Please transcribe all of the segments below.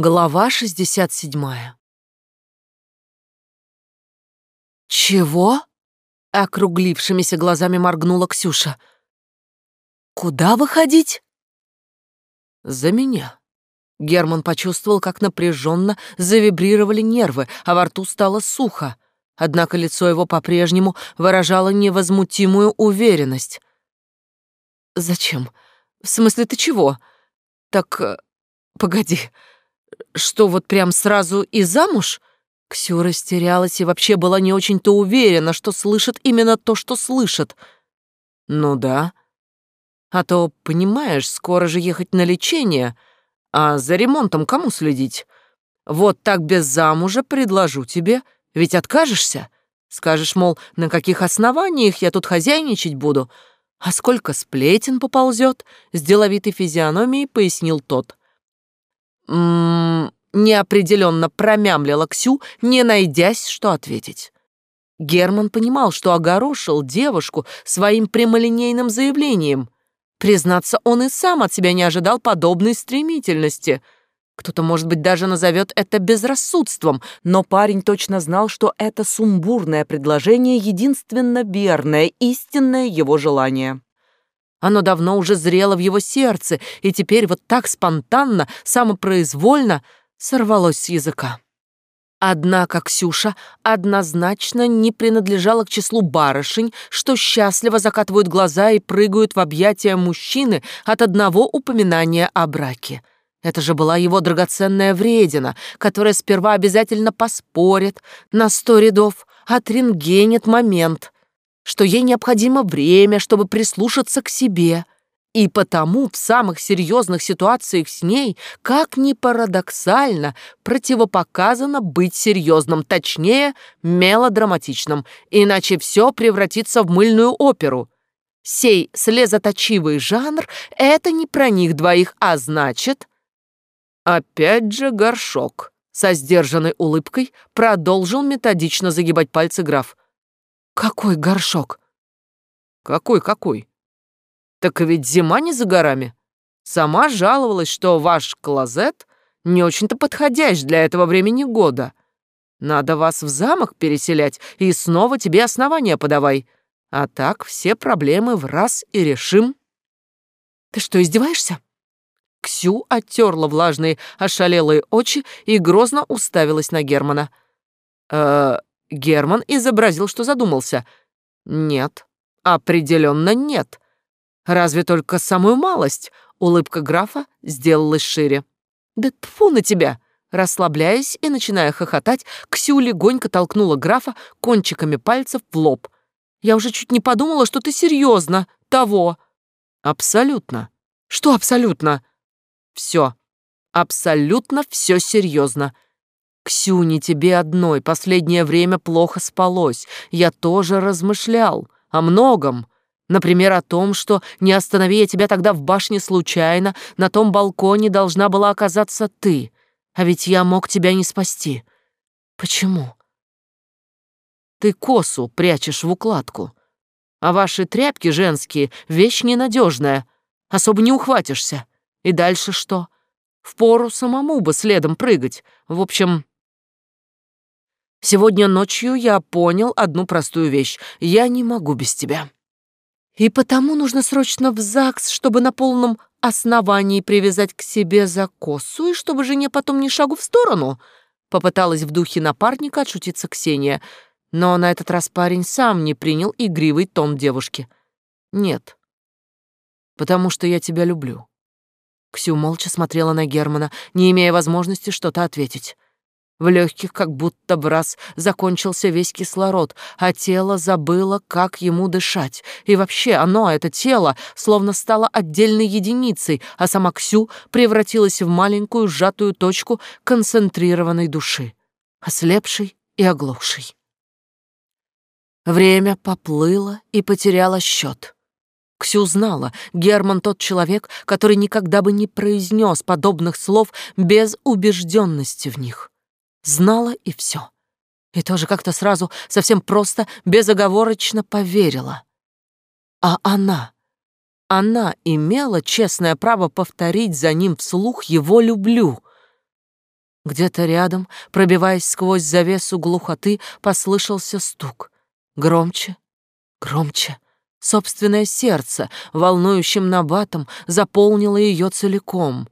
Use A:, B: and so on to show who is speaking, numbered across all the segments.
A: Глава 67. «Чего?» — округлившимися глазами моргнула Ксюша. «Куда выходить?» «За меня». Герман почувствовал, как напряженно завибрировали нервы, а во рту стало сухо. Однако лицо его по-прежнему выражало невозмутимую уверенность. «Зачем? В смысле, ты чего? Так, э, погоди, что вот прям сразу и замуж? Ксю растерялась и вообще была не очень-то уверена, что слышит именно то, что слышит. Ну да. А то, понимаешь, скоро же ехать на лечение, а за ремонтом кому следить? Вот так без замужа предложу тебе, ведь откажешься? Скажешь, мол, на каких основаниях я тут хозяйничать буду? А сколько сплетен поползет? С деловитой физиономией пояснил тот. «М-м-м...» неопределенно промямлила Ксю, не найдясь, что ответить. Герман понимал, что огорошил девушку своим прямолинейным заявлением. Признаться, он и сам от себя не ожидал подобной стремительности. Кто-то, может быть, даже назовет это безрассудством, но парень точно знал, что это сумбурное предложение единственно верное, истинное его желание. Оно давно уже зрело в его сердце, и теперь вот так спонтанно, самопроизвольно сорвалось с языка. Однако Ксюша однозначно не принадлежала к числу барышень, что счастливо закатывают глаза и прыгают в объятия мужчины от одного упоминания о браке. Это же была его драгоценная вредина, которая сперва обязательно поспорит на сто рядов, отрентгенит момент — что ей необходимо время, чтобы прислушаться к себе. И потому в самых серьезных ситуациях с ней, как ни парадоксально, противопоказано быть серьезным, точнее, мелодраматичным, иначе все превратится в мыльную оперу. Сей слезоточивый жанр — это не про них двоих, а значит... Опять же горшок. Со сдержанной улыбкой продолжил методично загибать пальцы граф. «Какой горшок?» «Какой-какой? Так ведь зима не за горами. Сама жаловалась, что ваш клозет не очень-то подходящ для этого времени года. Надо вас в замок переселять, и снова тебе основания подавай. А так все проблемы в раз и решим». «Ты что, издеваешься?» Ксю оттерла влажные ошалелые очи и грозно уставилась на Германа. «Э, Герман изобразил, что задумался. Нет, определенно нет. Разве только самую малость. Улыбка графа сделалась шире. Да тфу на тебя! Расслабляясь и начиная хохотать, Ксю легонько толкнула графа кончиками пальцев в лоб. «Я уже чуть не подумала, что ты серьезно того». «Абсолютно». «Что абсолютно?» «Все. Абсолютно все серьезно. «Ксюни, тебе одной последнее время плохо спалось. Я тоже размышлял. О многом. Например, о том, что, не останови я тебя тогда в башне случайно, на том балконе должна была оказаться ты. А ведь я мог тебя не спасти. Почему? Ты косу прячешь в укладку. А ваши тряпки женские — вещь ненадежная. Особо не ухватишься. И дальше что? Впору самому бы следом прыгать. В общем, Сегодня ночью я понял одну простую вещь. Я не могу без тебя. И потому нужно срочно в ЗАГС, чтобы на полном основании привязать к себе за косу, и чтобы жене потом ни шагу в сторону. Попыталась в духе напарника отшутиться Ксения, но на этот раз парень сам не принял игривый тон девушки. Нет, потому что я тебя люблю. Ксю молча смотрела на Германа, не имея возможности что-то ответить. В легких как будто в раз закончился весь кислород, а тело забыло, как ему дышать. И вообще оно, это тело, словно стало отдельной единицей, а сама Ксю превратилась в маленькую сжатую точку концентрированной души, ослепшей и оглохшей. Время поплыло и потеряло счет. Ксю знала, Герман тот человек, который никогда бы не произнес подобных слов без убежденности в них. Знала и все. И тоже как-то сразу, совсем просто, безоговорочно поверила. А она... Она имела честное право повторить за ним вслух «его люблю». Где-то рядом, пробиваясь сквозь завесу глухоты, послышался стук. Громче, громче. Собственное сердце, волнующим набатом, заполнило ее целиком.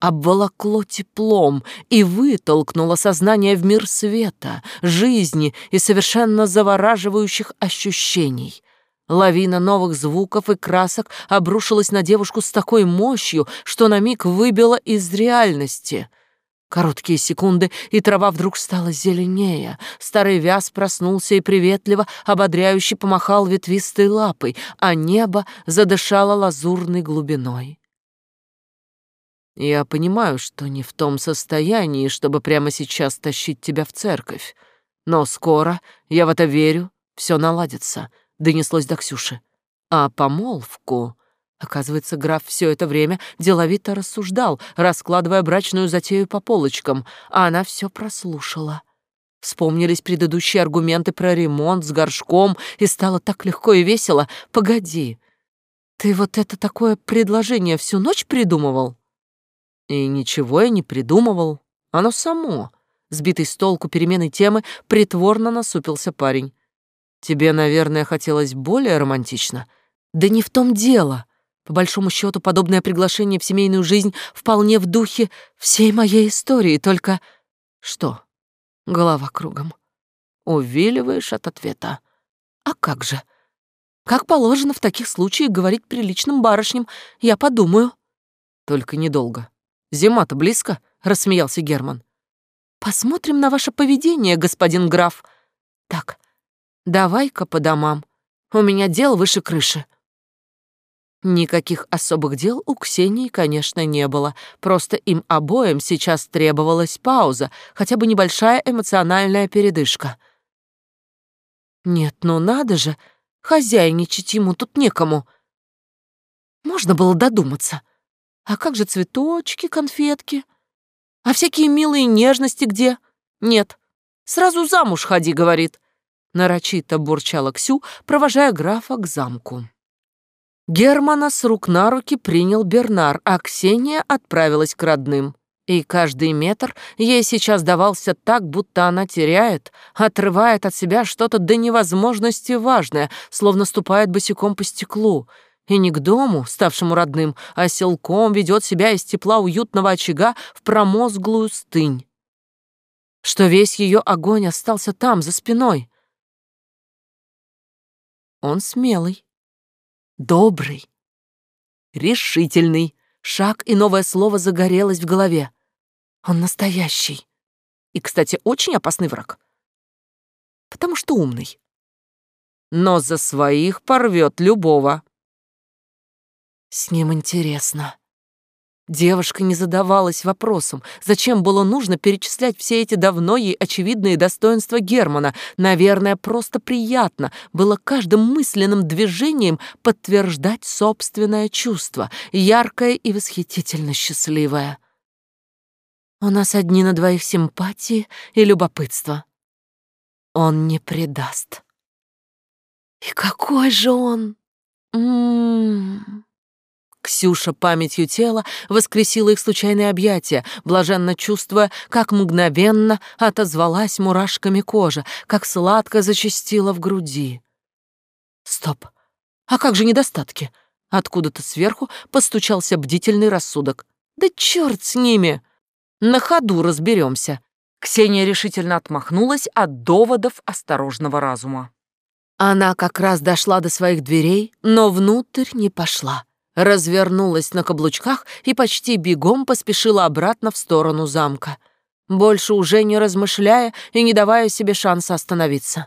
A: Обволокло теплом и вытолкнуло сознание в мир света, жизни и совершенно завораживающих ощущений. Лавина новых звуков и красок обрушилась на девушку с такой мощью, что на миг выбила из реальности. Короткие секунды, и трава вдруг стала зеленее. Старый вяз проснулся и приветливо, ободряюще помахал ветвистой лапой, а небо задышало лазурной глубиной. «Я понимаю, что не в том состоянии, чтобы прямо сейчас тащить тебя в церковь, но скоро, я в это верю, все наладится», донеслось до Ксюши. А помолвку... Оказывается, граф все это время деловито рассуждал, раскладывая брачную затею по полочкам, а она все прослушала. Вспомнились предыдущие аргументы про ремонт с горшком, и стало так легко и весело. Погоди, ты вот это такое предложение всю ночь придумывал? И ничего я не придумывал. Оно само. Сбитый с толку перемены темы, притворно насупился парень. Тебе, наверное, хотелось более романтично? Да не в том дело. По большому счету, подобное приглашение в семейную жизнь вполне в духе всей моей истории, только... Что? Голова кругом. Увиливаешь от ответа. А как же? Как положено в таких случаях говорить приличным барышням, я подумаю. Только недолго. Зима-то близко, рассмеялся Герман. Посмотрим на ваше поведение, господин граф. Так, Давай-ка по домам. У меня дел выше крыши. Никаких особых дел у Ксении, конечно, не было. Просто им обоим сейчас требовалась пауза, хотя бы небольшая эмоциональная передышка. Нет, ну надо же, хозяйничать ему тут некому. Можно было додуматься. А как же цветочки, конфетки? А всякие милые нежности где? Нет. Сразу замуж ходи, говорит нарочито бурчала Ксю, провожая графа к замку. Германа с рук на руки принял Бернар, а Ксения отправилась к родным. И каждый метр ей сейчас давался так, будто она теряет, отрывает от себя что-то до невозможности важное, словно ступает босиком по стеклу. И не к дому, ставшему родным, а селком ведет себя из тепла уютного очага в промозглую стынь. Что весь ее огонь остался там, за спиной, он смелый, добрый, решительный. Шаг и новое слово загорелось в голове. Он настоящий. И, кстати, очень опасный враг. Потому что умный. Но за своих порвет любого. С ним интересно. Девушка не задавалась вопросом, зачем было нужно перечислять все эти давно ей очевидные достоинства Германа. Наверное, просто приятно было каждым мысленным движением подтверждать собственное чувство, яркое и восхитительно счастливое. У нас одни на двоих симпатии и любопытство. Он не предаст. И какой же он... М -м -м. Ксюша памятью тела воскресила их случайные объятия, блаженно чувствуя, как мгновенно отозвалась мурашками кожа, как сладко зачастила в груди. Стоп. А как же недостатки? Откуда-то сверху постучался бдительный рассудок. Да черт с ними! На ходу разберемся. Ксения решительно отмахнулась от доводов осторожного разума. Она как раз дошла до своих дверей, но внутрь не пошла развернулась на каблучках и почти бегом поспешила обратно в сторону замка, больше уже не размышляя и не давая себе шанса остановиться.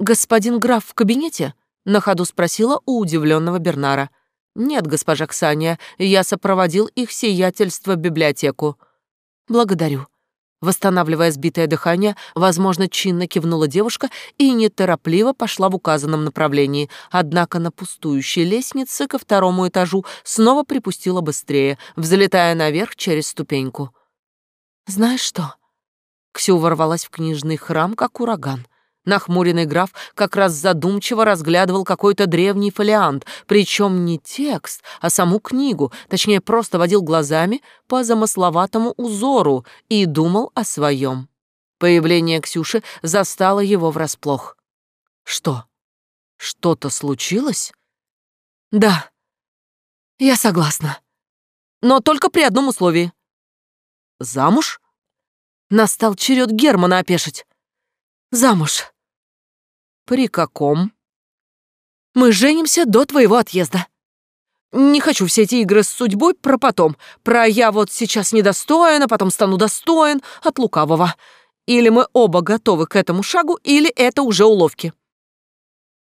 A: «Господин граф в кабинете?» — на ходу спросила у удивленного Бернара. «Нет, госпожа Ксания, я сопроводил их сиятельство в библиотеку». «Благодарю», Восстанавливая сбитое дыхание, возможно, чинно кивнула девушка и неторопливо пошла в указанном направлении, однако на пустующей лестнице ко второму этажу снова припустила быстрее, взлетая наверх через ступеньку. «Знаешь что?» Ксю ворвалась в книжный храм, как ураган. Нахмуренный граф как раз задумчиво разглядывал какой-то древний фолиант, причем не текст, а саму книгу, точнее, просто водил глазами по замысловатому узору и думал о своем. Появление Ксюши застало его врасплох. «Что? Что-то случилось?» «Да, я согласна. Но только при одном условии». «Замуж?» Настал черед Германа опешить. «Замуж. «При каком?» «Мы женимся до твоего отъезда. Не хочу все эти игры с судьбой про потом. Про я вот сейчас недостоин, а потом стану достоин от лукавого. Или мы оба готовы к этому шагу, или это уже уловки».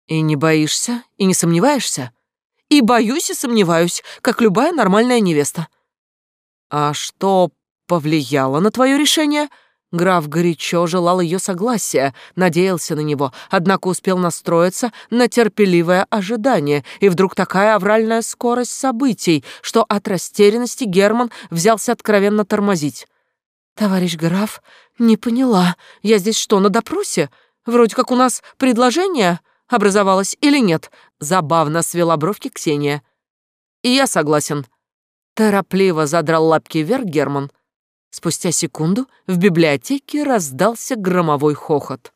A: «И не боишься, и не сомневаешься?» «И боюсь, и сомневаюсь, как любая нормальная невеста». «А что повлияло на твое решение?» Граф горячо желал ее согласия, надеялся на него, однако успел настроиться на терпеливое ожидание, и вдруг такая авральная скорость событий, что от растерянности Герман взялся откровенно тормозить. «Товарищ граф, не поняла, я здесь что, на допросе? Вроде как у нас предложение образовалось или нет?» Забавно свела бровки Ксения. «И я согласен». Торопливо задрал лапки вверх Герман, Спустя секунду в библиотеке раздался громовой хохот.